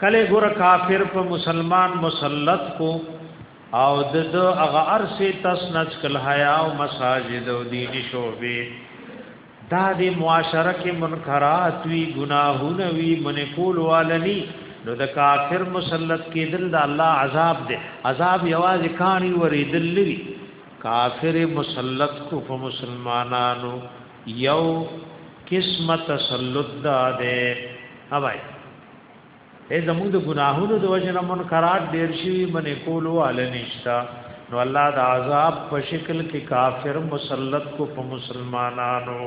کله ګور کافر په مسلمان مسلط کو او د د هغه ارسه تسنج کل حیا او مساجد او دین شوبې دا د معاشره کې منکرات وی ګناهونه وی منکول والنی نو د کافر مسلط کېدل د الله عذاب دی عذاب یوازې کانی ورېدل لري کافر مسلط کو په مسلمانانو یو قسم تسلط دا ده اوای اے زموږ د ګناهونو د وجنه منکرات ډیر شي منې کولو ال نشتا نو الله د عذاب په شکل کې کافر مسلط کو په مسلمانانو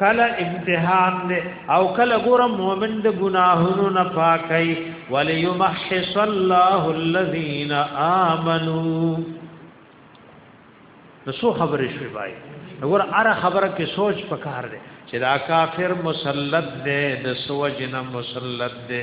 کله امتحان دې او کله ګور مؤمن د ګناهونو نه پاکي وليمحص الله الذين امنوا نو سو خبرې شوي بای ګور اره خبره کې سوچ پکار دې چې دا کافر مسلط دې د سوجنه مسلط دې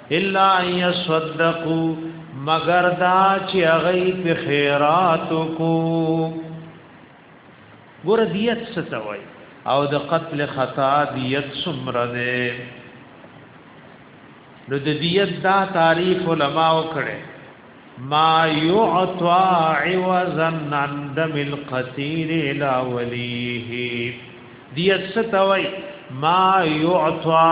الا ان يصدقوا مگر دا چې هغه په خیرات کو ګور دیت ستوي او د قتل خطا دیت سمره ده نو د دیت دا تعریف علما وکړي ما يعطى عوضا عن دم القتيل الى وليه دیت ستوي ما يعطى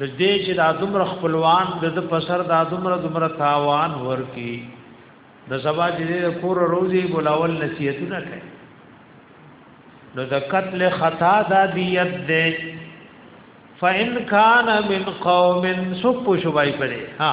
د دې چې د ادمر خپلوان د د پسر د ادمر دمر تاوان ورکی د سبا چې د کور روزي بولاول نصیحتونه کوي نو د قتل خطا د دیت ده فإن کان من قوم سب شوبای پرې ها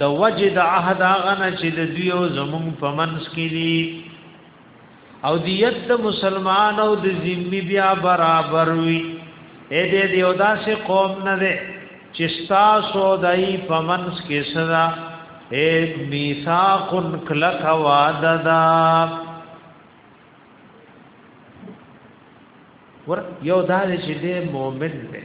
د وجه د عهد هغه نه چې د دوی او زمون په منس کې دي او دیت د مسلمان او د ذمي بیا برابر وي اې دې دې او داسې قوم نه ده چې تاسو دای په منس کې صدا اې میثاق کلک وعده دا ور یو دا چې دې مؤمن دی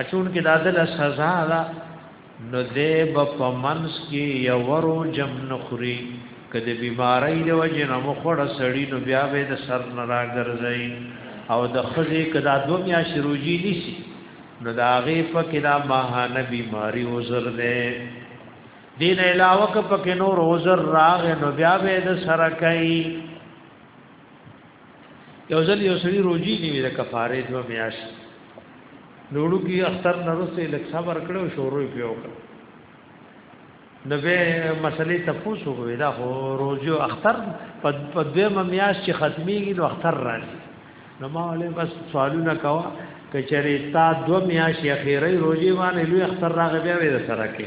اچون کې دا دل سزا ده نو دې به په منس کې یورو جم نخري کله بیماری د وجه نه مخړه سړی نو بیا به د سر نه راګرځي او د خزي کدا دنیا شروجی نشي نو دا غي په کدا ماهانه بیماری عذر ده دین علاوه ک په نور عذر راغ نو بیا به د سر کوي یو ځل یو سړي روزي نیوي د کفاره دوه میاش نوړو کې اختر نرسه لک صبر کړو شروع پیو کړ نو به مسلې تفوسو کوي دا خو روزي اختر په دوه میاش چې ختميږي نو اختر راځي نو ما ولې بس سوالونه کاوه کچری تا دوه میاش اخیری روزي باندې لوی اختر راغی بیا وې سره کې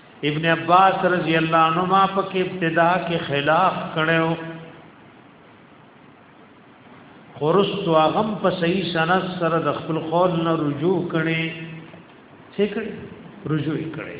ابن عباس رضی الله عنهما په کې ابتدا کې خلاف کړو خورست واغم په صحیح سند سره د خپل قول نه رجوع کړي څه کړي رجوع کړي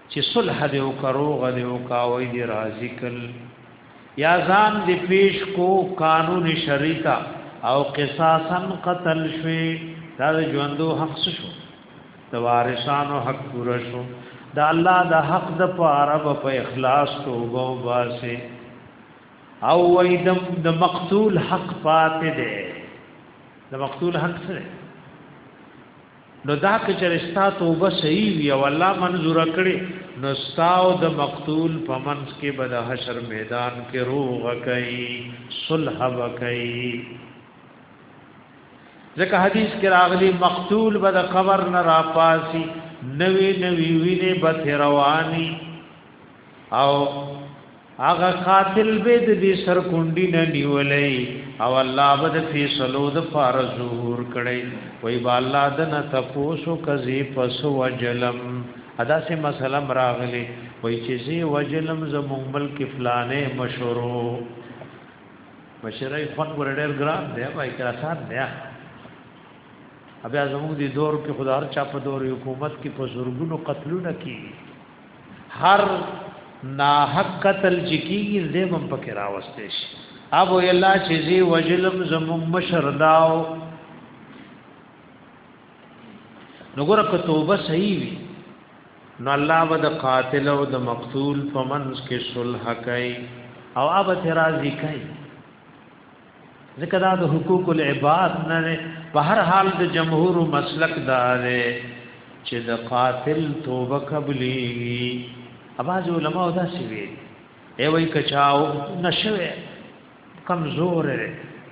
چې صلح دې وکړه روغه دې وکړه او دې راضي کړل یا ځان دې پیش کو قانون شریعت او قصاصا قتل شوی دا ژوندو حق شو د وارثانو حق پوره شو د الله د حق د پاره په اخلاص توبه واسه او ویدم د مقتول حق پاتې ده د مقتول حق سره نو دا که چېرې ستا توبه صحیح وي او الله منظور کړي نو ستا او د مقتول په منځ کې به د حشر میدان کې روغ کوي صلح وکړي ځکه حدیث کې راغلي مقتول به د قبر نه راپاسي نوی نوی ویني به رواني او هغه قاتل به د دې سر کونډی نه نیولې او الله بد فیصلو د فار ظهور کړي وای با الله د نه تپوسو کزي پس وجلم ادا سه مسله راغلي وای چې زی وجلم زمون ملک فلانه مشورو مشرای خون ورډر ګرام دی وای کرا سات دی بیا زموږ دی دور کې خدای هر چا په دور حکومت کې په زورګونو قتلونه کیږي هر نا حق قتل چکیږي زمم پکې راوستې شي ابو یلا چې زی وجلم زمم مشر داو نګور که توبه صحیح وي نو الله به د قاتل او د مقتول په منځ کې صلح کوي او اب ترازی کوي ځکه دا د حقوق العباد نه نه په هر حال د جمهور مسلک دا دی چې د قاتل توبه قبلي اواز علماء دا سی وی ای وای کچاو نشوي کمزور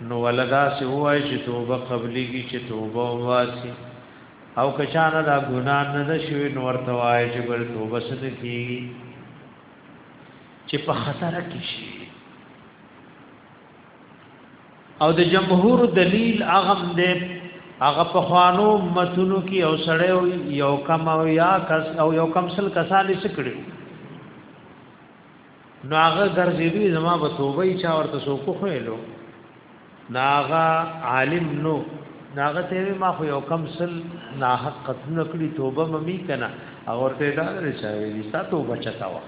نو ولدا سی وای چې توبه قبلي کی چې توبه واسي او کچانه دا ګنا نه ده شوی نو ورته وای چې بل توبه ست کی چې په خطر کې شي او د جمهور دلیل اغم دې هغه په خوانو متونو کې او سړی یو کم او یا کس او یو کم سل کسالې سکړي نو هغه ګرځېدي زما به توبه یې چا ورته سو کو خوېلو ناغا عالم نو ناغه ته ما خو یو کم سل ناحق قتل نکړي توبه ممی کنا او ورته دا لري چې ستا توبه چتا وه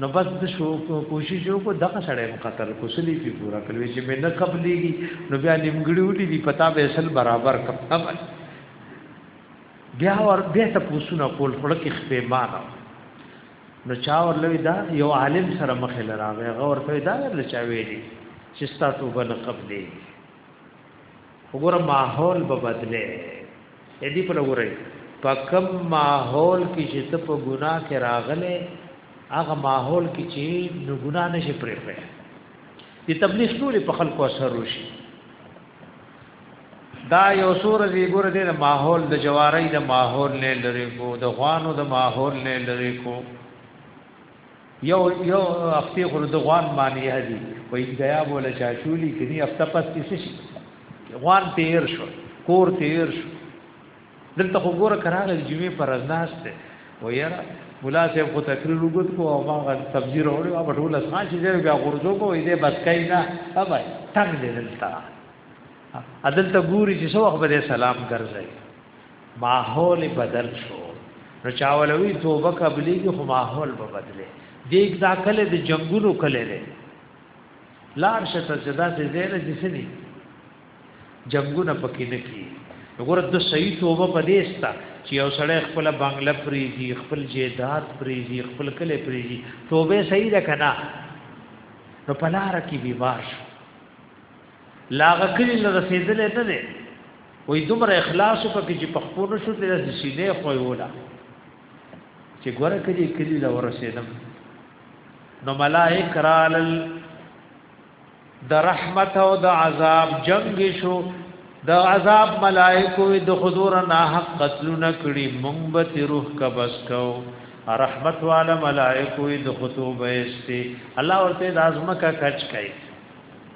نو بس د شو کوشش وکړو دغه سړی مو قتل کو سلی په پورا کړو چې مې نه قبلېږي نو بیا نیمګړی وټی دی پتا به اصل برابر کم بیا ور بیا ته پوسونه کول خړه کې خپې مانه نو چا ورلوي دا یو عالم سره مخ لراغه غور ته دا ورل چا ویلي چې ستاسو بل قبلې وګوره ماحول به بدله اې دې په لګورې په کم ماحول کې چې ته په ګناه کې راغلې هغه ماحول کې چې نو ګناه نشي پرې پرې دې تبلیغ ټول په خلکو اثر وشي دا یو سور دی ګور دې ماحول د جواري د ماحول نه لری کو د خوانو د ماحول نه لری کو یو یو افتی خور د غوان معنی دی و این دیا بوله چا شولی کنی افتا پس تیسی شی غوان تیر شو کور تیر شو دلته خو ګوره کراغه جمعې پر ازناس ته و یرا مولا صاحب خو تقریر وګت کو او ما سبزی وروړي او ټول اسان چې دی بیا غرزو کو دې بس کای نه اوبای تنگ دې دلته عدل ته ګوري چې سو خبره سلام ګرځي ماحول بدل شو نو چاولوی توبه قبليږي خو ماحول به بدله دیګ دا کله د جنگونو کله لري لار شته چې دا څه زیره دي سني جنگونه پکې نه کی وګوره د صحیح توبه پدېستا چې یو سړی خپل بنگله پریږي خپل جیدات پریږي خپل کله پریږي توبه صحیح ده کنه نو پلار کې بیمار شو لاغه کلی له رسیدلې نه نه وې دومره اخلاص په کې چې پخپور شو د سینې خوې ولا چې ګوره کلی کلی له ورسېدم نو ملائک رال د رحمت او د عذاب جنگ شو د عذاب ملائکو د حضور نه حق قتل نکړي مونږ به روح کا بس کو رحمت والا ملائکو د خطوبه استي الله ورته د ازمکه کچ کړي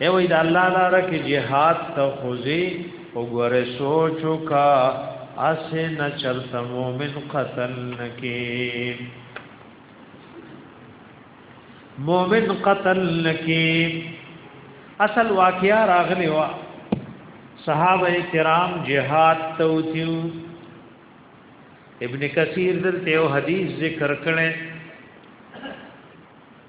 ای وای د الله لپاره کې jihad ته خوځي او ګوره سوچ وکا اسه نه چرته مؤمن قتل نکي مؤمن قتل نکي اصل واقعیا راغلی وا صحابه کرام jihad ته وتیو ابن کثیر دلته یو حدیث ذکر کړي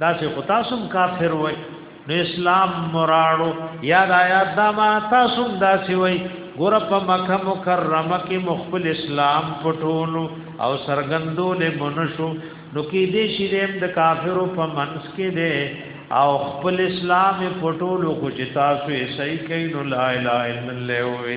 دا سه خو تاسو کافر وای نو اسلام مراړو یاد آیات دا ما تاسو دا سی وای ګور په مکه مکرمه کې مخبل اسلام پټولو او سرګندو له منشو نو کې دې شیرم د کافرو په منس کې دې او خپل اسلام پټولو کو چې تاسو یې صحیح کین لا اله الا الله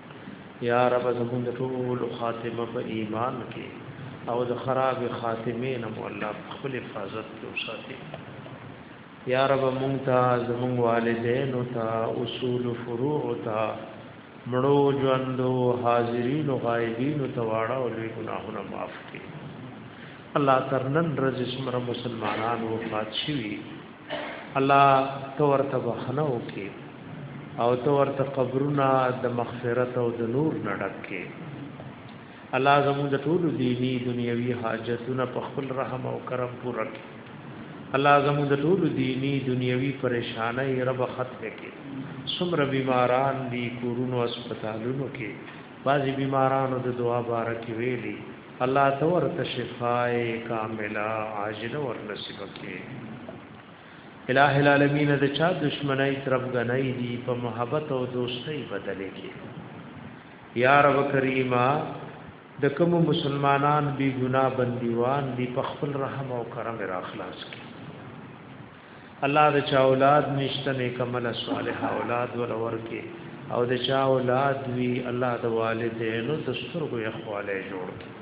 یا رب زمون د ټول خاتمه په ایمان کې او د خراب خاتمه نه مولا خپل حفاظت کې وساتي یا رب مونږ ته زمون والدین او تا اصول فروع او تا مړو ژوندو حاضرین او غایبین او تواړه او لوی ګناهونه معاف کړي الله ترنن رز اسمر مسلمانان وفات شوي الله ته ورته بخنه وکي او ته ورته قبرونه د مغفرت او د نور نډکه الله زموږ د ټولو دینی دنیوي حاجتونه په خپل رحم او کرم پوره کړي الله زموږ د ټولو دینی دنیوي پریشانای رب ختم کړي څومره بیماران دي کورونو هسپتالونو کې بعضي بیمارانو د دعا بارکه ویلي الله ته ورته شفای کامله عاجله ور نصیب کړي الہ العالمین د چا دشمنی طرف غنۍ دی په محبت او دوستۍ بدلې کې یا رب کریمه د کوم مسلمانان بی ګنا بندیوان دی په خپل رحم او کرم را خلاص کړي الله د چا اولاد نشته نیک عمل صالح اولاد ول ورکه او د چا اولاد وی الله د والدینو د سترګو یخواله جوړ کړي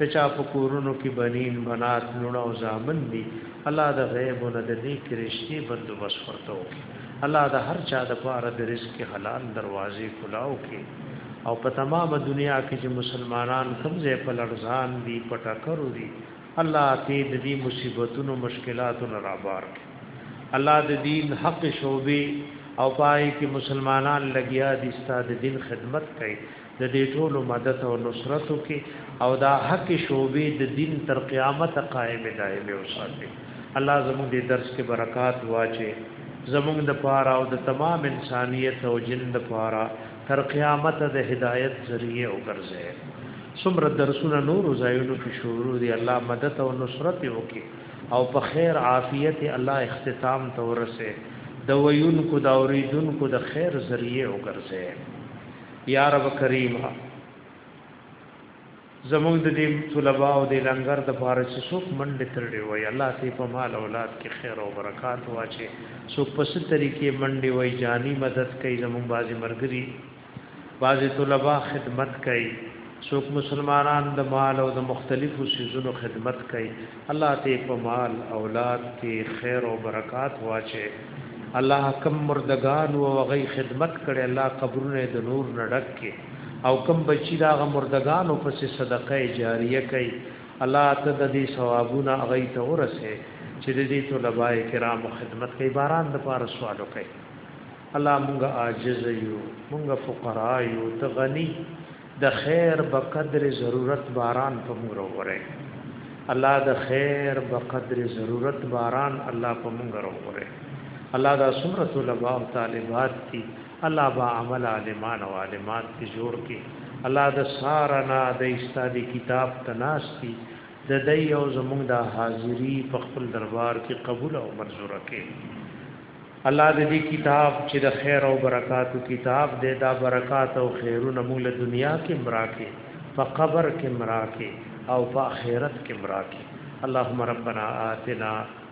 د چا په کورونو کې بنین بنات لونه او زامن دي الله د غیب او د دې کرشتي بندوبست ورته وکړي الله د هر چا د پاره د رزق حلال دروازې کلاو کړي او په تمامه دنیا کې چې مسلمانان کوم ځای په لړزان دي پټکرو دي الله ته د دې مصیبتونو مشکلاتو نه رابار کړي الله د دین حق شوبې او پای کې مسلمانان لګیا دي ستاسو دین خدمت کوي د دې ټولو مدد او نصرت کې او دا حق شوبې د دین تر قیامت قائم دائم اوساتي الله زموږ دې درس کې برکات واچي زموږ د پاره او د تمام انسانيت او جن د پاره تر قیامت د هدایت ذریعہ وګرځي څومره درسونه نور زایونو کې شروع دي الله مدد او نصرت وکي او په خیر عافیت الله اختتام ته ورسه د ویون کو دا اوریدون کو د خیر ذریعہ وګرځي یا رب کریمه زموږ د دې طلباو د لنګر د پاره چې څوک منډې تړلې وای الله ته په مال اولاد کې خیر او برکات واچي څوک په ست طریقې منډې وای جانی مدد کوي زموږ بازي مرګري بازي طلبا خدمت کوي څوک مسلمانان د مال او د مختلفو سيزونو خدمت کوي الله ته په مال اولاد کې خیر او برکات واچي الله کم مردگان او غي خدمت کړي الله قبرونه د نور نډک کې او کوم بچی دا غ مردگانو پس صدقه جاریه کوي الله ته د دې ثوابونه غي ته ورسه چې د دې طلباء کرام خدمت کوي باران د پاره سوال کوي الله مونږه عاجز یو مونږه فقرا یو ته غني د خیر په قدر ضرورت باران په مونږ وروره الله د خیر په قدر ضرورت باران الله په مونږ وروره الله دا سمره طلباء او طالبات دي الله با عمل عالمان او عالمات ته جوړ کې الله د سارنا د استاد کتاب تناستی د دای او زمونږ د حاضری په خپل دربار کې قبول او منزور کړي الله د دې کتاب چې د خیر او برکاتو کتاب دې دا برکات او خیرونه موږ له دنیا کې مراکه په قبر کې مراکه او په آخرت کې مراکه اللهم ربنا آتنا